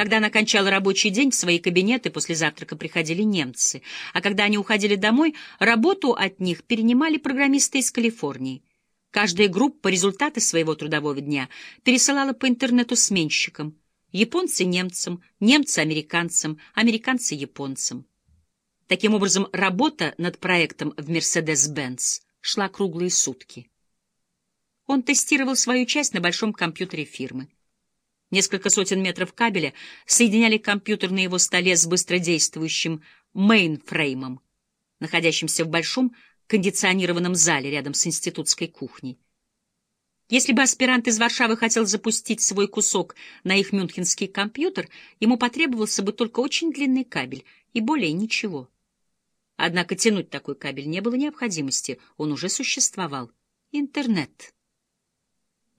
Когда она кончала рабочий день, в свои кабинеты после завтрака приходили немцы, а когда они уходили домой, работу от них перенимали программисты из Калифорнии. Каждая группа результаты своего трудового дня пересылала по интернету сменщикам. Японцы — немцам, немцы — американцам, американцы — японцам. Таким образом, работа над проектом в Mercedes-Benz шла круглые сутки. Он тестировал свою часть на большом компьютере фирмы. Несколько сотен метров кабеля соединяли компьютер на его столе с быстродействующим мейнфреймом, находящимся в большом кондиционированном зале рядом с институтской кухней. Если бы аспирант из Варшавы хотел запустить свой кусок на их мюнхенский компьютер, ему потребовался бы только очень длинный кабель и более ничего. Однако тянуть такой кабель не было необходимости, он уже существовал. Интернет.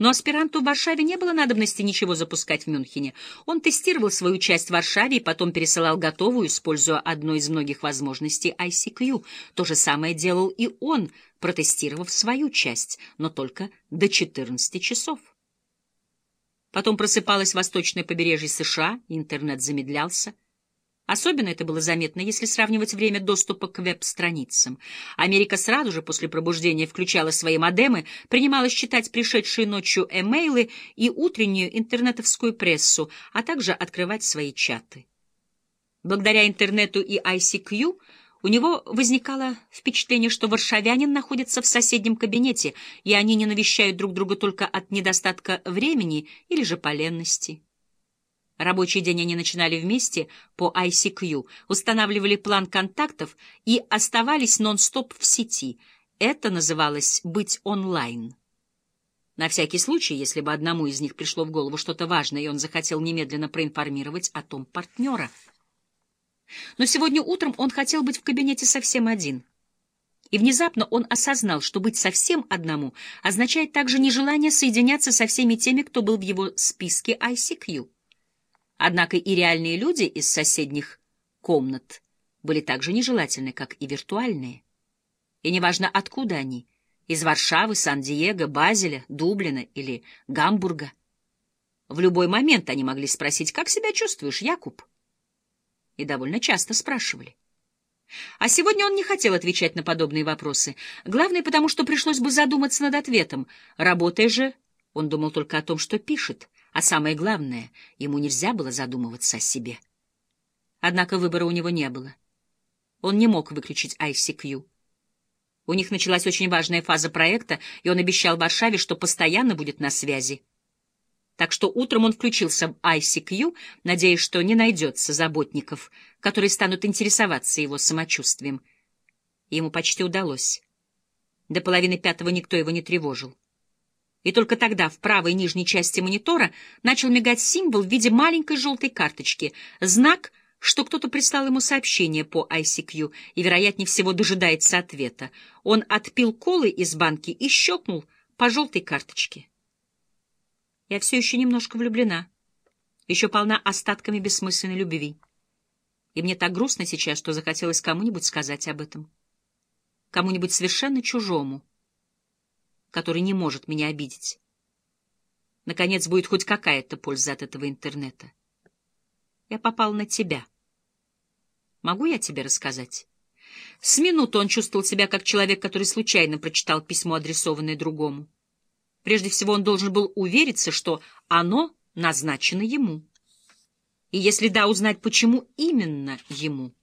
Но аспиранту в Варшаве не было надобности ничего запускать в Мюнхене. Он тестировал свою часть в Варшаве и потом пересылал готовую, используя одну из многих возможностей ICQ. То же самое делал и он, протестировав свою часть, но только до 14 часов. Потом просыпалось восточное побережье США, интернет замедлялся. Особенно это было заметно, если сравнивать время доступа к веб-страницам. Америка сразу же после пробуждения включала свои модемы, принималась читать пришедшие ночью эмейлы и утреннюю интернетовскую прессу, а также открывать свои чаты. Благодаря интернету и ICQ у него возникало впечатление, что варшавянин находится в соседнем кабинете, и они не навещают друг друга только от недостатка времени или же поленности. Рабочий день они начинали вместе по ICQ, устанавливали план контактов и оставались нон-стоп в сети. Это называлось «быть онлайн». На всякий случай, если бы одному из них пришло в голову что-то важное, и он захотел немедленно проинформировать о том партнера. Но сегодня утром он хотел быть в кабинете совсем один. И внезапно он осознал, что быть совсем одному означает также нежелание соединяться со всеми теми, кто был в его списке ICQ. Однако и реальные люди из соседних комнат были так же нежелательны, как и виртуальные. И неважно, откуда они — из Варшавы, Сан-Диего, Базеля, Дублина или Гамбурга. В любой момент они могли спросить, как себя чувствуешь, Якуб? И довольно часто спрашивали. А сегодня он не хотел отвечать на подобные вопросы. Главное, потому что пришлось бы задуматься над ответом. Работая же, он думал только о том, что пишет — а самое главное, ему нельзя было задумываться о себе. Однако выбора у него не было. Он не мог выключить ICQ. У них началась очень важная фаза проекта, и он обещал Варшаве, что постоянно будет на связи. Так что утром он включился в ICQ, надеясь, что не найдется заботников, которые станут интересоваться его самочувствием. ему почти удалось. До половины пятого никто его не тревожил. И только тогда в правой нижней части монитора начал мигать символ в виде маленькой желтой карточки, знак, что кто-то прислал ему сообщение по ICQ и, вероятнее всего, дожидается ответа. Он отпил колы из банки и щелкнул по желтой карточке. Я все еще немножко влюблена, еще полна остатками бессмысленной любви. И мне так грустно сейчас, что захотелось кому-нибудь сказать об этом. Кому-нибудь совершенно чужому который не может меня обидеть. Наконец, будет хоть какая-то польза от этого интернета. Я попал на тебя. Могу я тебе рассказать? С минуты он чувствовал себя как человек, который случайно прочитал письмо, адресованное другому. Прежде всего, он должен был увериться, что оно назначено ему. И если да, узнать, почему именно ему.